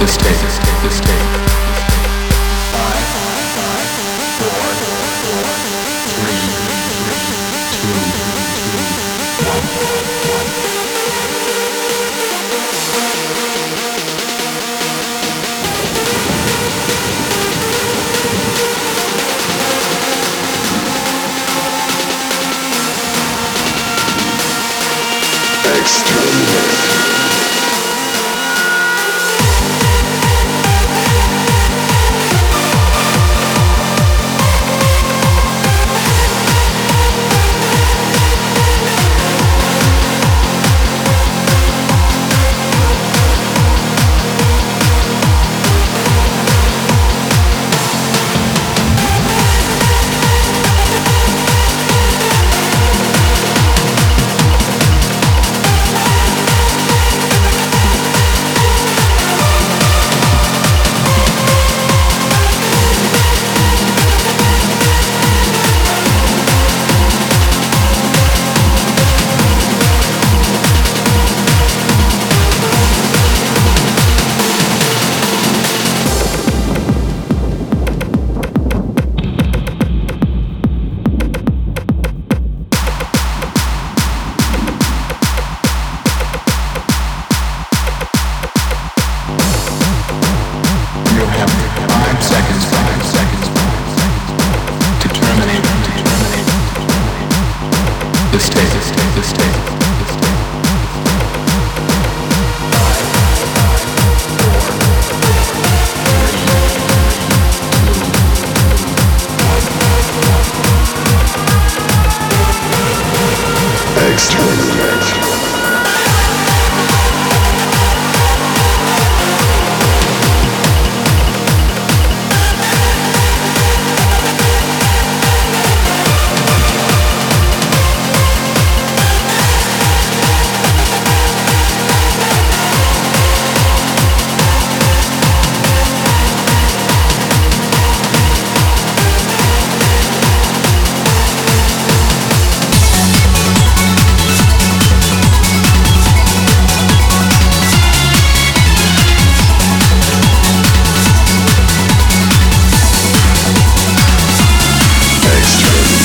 mistake, mistake. Five, five, four, three, two, one, one. Exterminate.